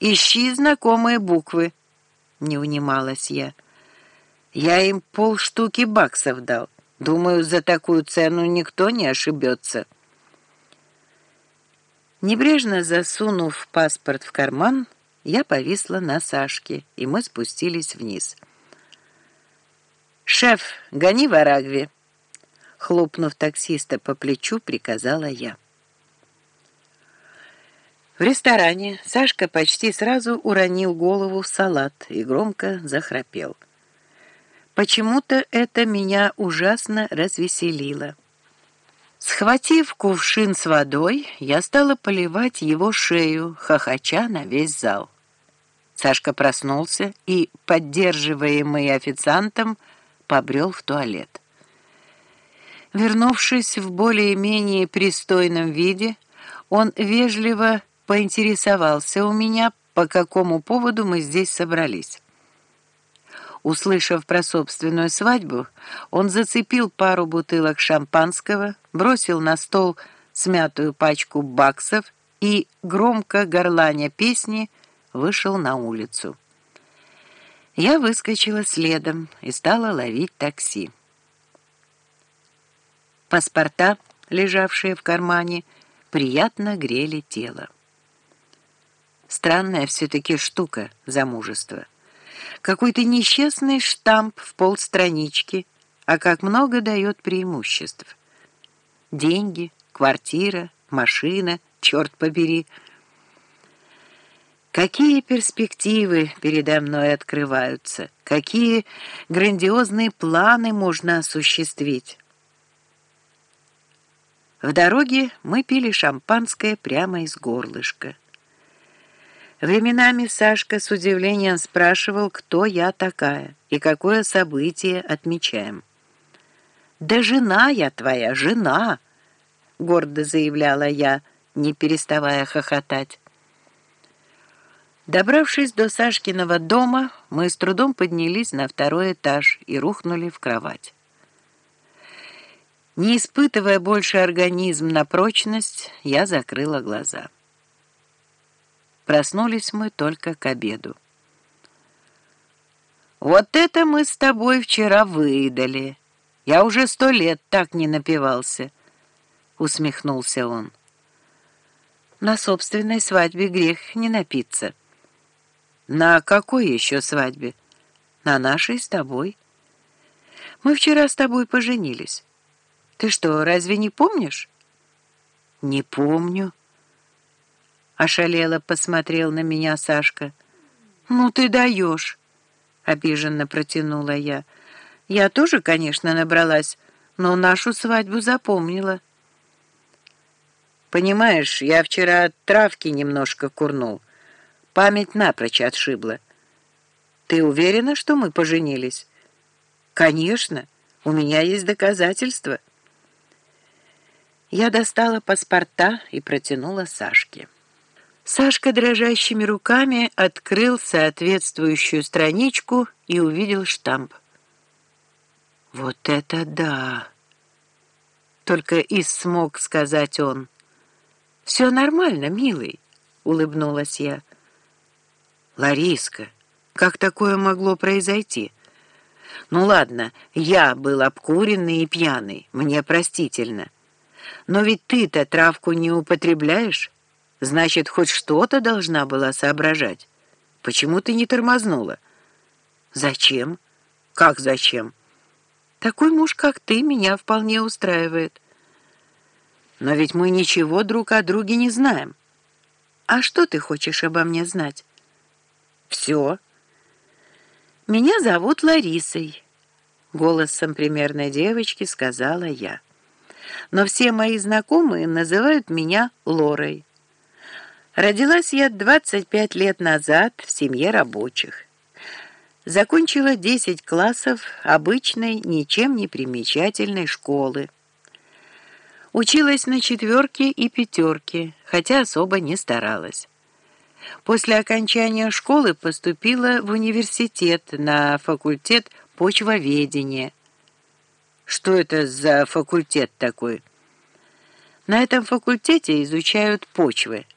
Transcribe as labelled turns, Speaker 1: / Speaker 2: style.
Speaker 1: Ищи знакомые буквы, не унималась я. Я им полштуки баксов дал. Думаю, за такую цену никто не ошибется. Небрежно засунув паспорт в карман, я повисла на Сашке, и мы спустились вниз. «Шеф, гони в Арагве!» Хлопнув таксиста по плечу, приказала я. В ресторане Сашка почти сразу уронил голову в салат и громко захрапел. Почему-то это меня ужасно развеселило. Схватив кувшин с водой, я стала поливать его шею, хохоча на весь зал. Сашка проснулся и, поддерживаемый официантом, побрел в туалет. Вернувшись в более-менее пристойном виде, он вежливо поинтересовался у меня, по какому поводу мы здесь собрались. Услышав про собственную свадьбу, он зацепил пару бутылок шампанского, бросил на стол смятую пачку баксов и, громко горланя песни, вышел на улицу. Я выскочила следом и стала ловить такси. Паспорта, лежавшие в кармане, приятно грели тело. Странная все-таки штука замужество. Какой-то несчастный штамп в полстранички, а как много дает преимуществ. Деньги, квартира, машина, черт побери. Какие перспективы передо мной открываются, какие грандиозные планы можно осуществить. В дороге мы пили шампанское прямо из горлышка. Временами Сашка с удивлением спрашивал, кто я такая и какое событие отмечаем. «Да жена я твоя, жена!» — гордо заявляла я, не переставая хохотать. Добравшись до Сашкиного дома, мы с трудом поднялись на второй этаж и рухнули в кровать. Не испытывая больше организм на прочность, я закрыла глаза. Проснулись мы только к обеду. «Вот это мы с тобой вчера выдали. Я уже сто лет так не напивался», — усмехнулся он. «На собственной свадьбе грех не напиться». «На какой еще свадьбе?» «На нашей с тобой. Мы вчера с тобой поженились. Ты что, разве не помнишь?» «Не помню». Ошалело посмотрел на меня Сашка. «Ну ты даешь!» — обиженно протянула я. «Я тоже, конечно, набралась, но нашу свадьбу запомнила». «Понимаешь, я вчера травки немножко курнул. Память напрочь отшибла. Ты уверена, что мы поженились?» «Конечно, у меня есть доказательства». Я достала паспорта и протянула Сашке. Сашка дрожащими руками открыл соответствующую страничку и увидел штамп. «Вот это да!» Только и смог сказать он. «Все нормально, милый», — улыбнулась я. «Лариска, как такое могло произойти?» «Ну ладно, я был обкуренный и пьяный, мне простительно. Но ведь ты-то травку не употребляешь?» Значит, хоть что-то должна была соображать. Почему ты не тормознула? Зачем? Как зачем? Такой муж, как ты, меня вполне устраивает. Но ведь мы ничего друг о друге не знаем. А что ты хочешь обо мне знать? Все. Меня зовут Ларисой. Голосом примерной девочки сказала я. Но все мои знакомые называют меня Лорой. Родилась я 25 лет назад в семье рабочих. Закончила 10 классов обычной, ничем не примечательной школы. Училась на четверке и пятерке, хотя особо не старалась. После окончания школы поступила в университет на факультет почвоведения. Что это за факультет такой? На этом факультете изучают почвы –